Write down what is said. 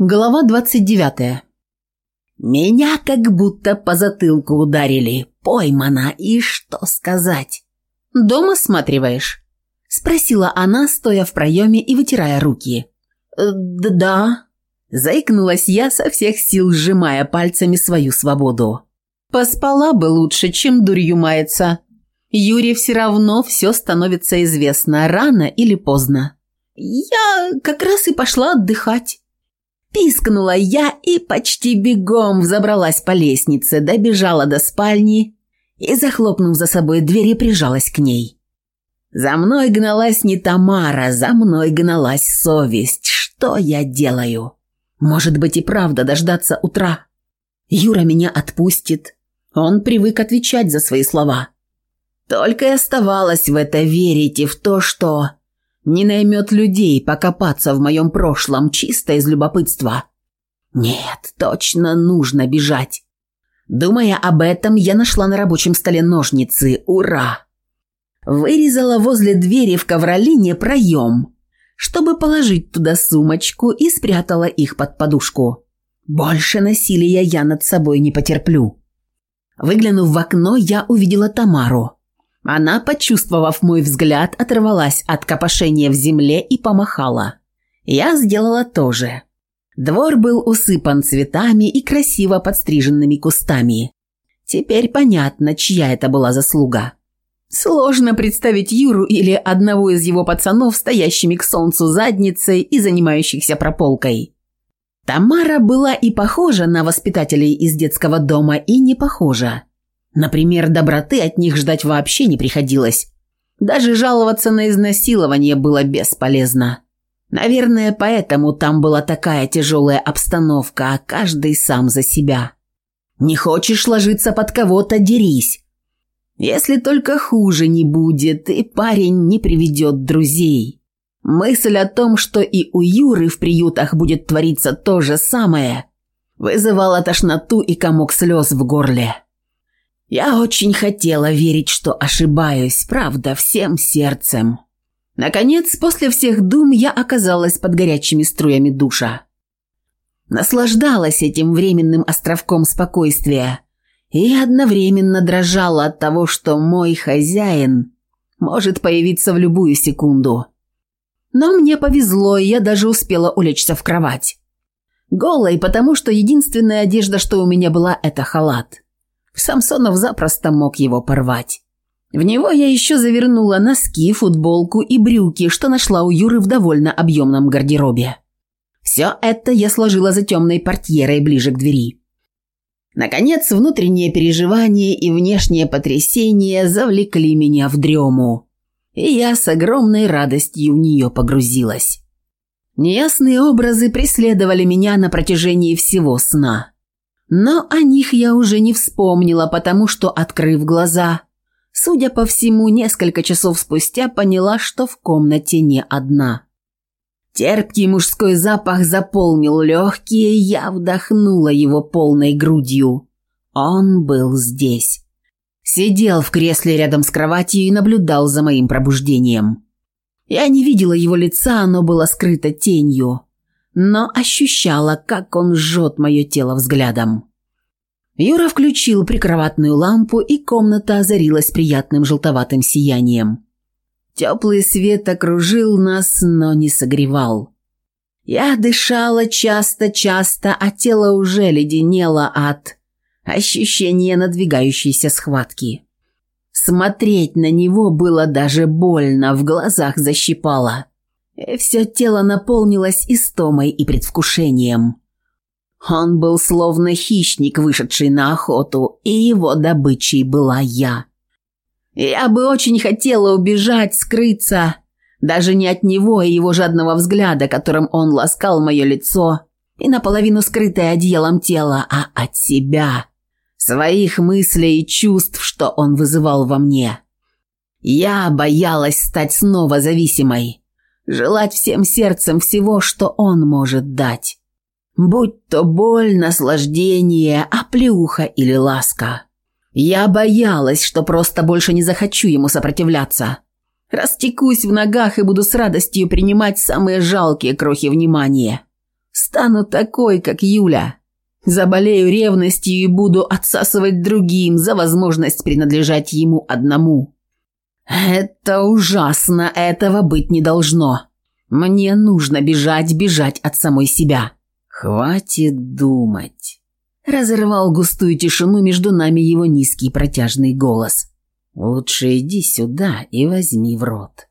Глава 29. Меня как будто по затылку ударили. Поймана, и что сказать? Дома смотриваешь? Спросила она, стоя в проеме и вытирая руки. Э, «Да». Заикнулась я со всех сил, сжимая пальцами свою свободу. Поспала бы лучше, чем дурью мается. Юре все равно все становится известно, рано или поздно. Я как раз и пошла отдыхать пискнула я и почти бегом взобралась по лестнице, добежала до спальни и, захлопнув за собой дверь, прижалась к ней. За мной гналась не Тамара, за мной гналась совесть. Что я делаю? Может быть и правда дождаться утра. Юра меня отпустит. Он привык отвечать за свои слова. Только и оставалось в это верить и в то, что не наймет людей покопаться в моем прошлом чисто из любопытства. Нет, точно нужно бежать. Думая об этом, я нашла на рабочем столе ножницы. Ура! Вырезала возле двери в ковролине проем, чтобы положить туда сумочку и спрятала их под подушку. Больше насилия я над собой не потерплю. Выглянув в окно, я увидела Тамару – она, почувствовав мой взгляд, оторвалась от копошения в земле и помахала. Я сделала то же. Двор был усыпан цветами и красиво подстриженными кустами. Теперь понятно, чья это была заслуга. Сложно представить Юру или одного из его пацанов, стоящими к солнцу задницей и занимающихся прополкой. Тамара была и похожа на воспитателей из детского дома, и не похожа. Например, доброты от них ждать вообще не приходилось. Даже жаловаться на изнасилование было бесполезно. Наверное, поэтому там была такая тяжелая обстановка, а каждый сам за себя. Не хочешь ложиться под кого-то – дерись. Если только хуже не будет, и парень не приведет друзей. Мысль о том, что и у Юры в приютах будет твориться то же самое, вызывала тошноту и комок слез в горле. Я очень хотела верить, что ошибаюсь, правда, всем сердцем. Наконец, после всех дум я оказалась под горячими струями душа. Наслаждалась этим временным островком спокойствия и одновременно дрожала от того, что мой хозяин может появиться в любую секунду. Но мне повезло, и я даже успела улечься в кровать. Голой, потому что единственная одежда, что у меня была, это халат. Самсонов запросто мог его порвать. В него я еще завернула носки, футболку и брюки, что нашла у Юры в довольно объемном гардеробе. Все это я сложила за темной портьерой ближе к двери. Наконец, внутренние переживания и внешние потрясения завлекли меня в дрему, и я с огромной радостью в нее погрузилась. Неясные образы преследовали меня на протяжении всего сна. Но о них я уже не вспомнила, потому что, открыв глаза, судя по всему, несколько часов спустя поняла, что в комнате не одна. Терпкий мужской запах заполнил легкие, я вдохнула его полной грудью. Он был здесь. Сидел в кресле рядом с кроватью и наблюдал за моим пробуждением. Я не видела его лица, оно было скрыто тенью но ощущала, как он жжет мое тело взглядом. Юра включил прикроватную лампу, и комната озарилась приятным желтоватым сиянием. Теплый свет окружил нас, но не согревал. Я дышала часто-часто, а тело уже леденело от ощущения надвигающейся схватки. Смотреть на него было даже больно, в глазах защипало. Все тело наполнилось истомой и предвкушением. Он был словно хищник, вышедший на охоту, и его добычей была я. Я бы очень хотела убежать, скрыться, даже не от него и его жадного взгляда, которым он ласкал мое лицо и наполовину скрытое одеялом тело, а от себя, своих мыслей и чувств, что он вызывал во мне. Я боялась стать снова зависимой желать всем сердцем всего, что он может дать. Будь то боль, наслаждение, оплеуха или ласка. Я боялась, что просто больше не захочу ему сопротивляться. Растекусь в ногах и буду с радостью принимать самые жалкие крохи внимания. Стану такой, как Юля. Заболею ревностью и буду отсасывать другим за возможность принадлежать ему одному. «Это ужасно, этого быть не должно. Мне нужно бежать, бежать от самой себя». «Хватит думать», – разорвал густую тишину между нами его низкий протяжный голос. «Лучше иди сюда и возьми в рот».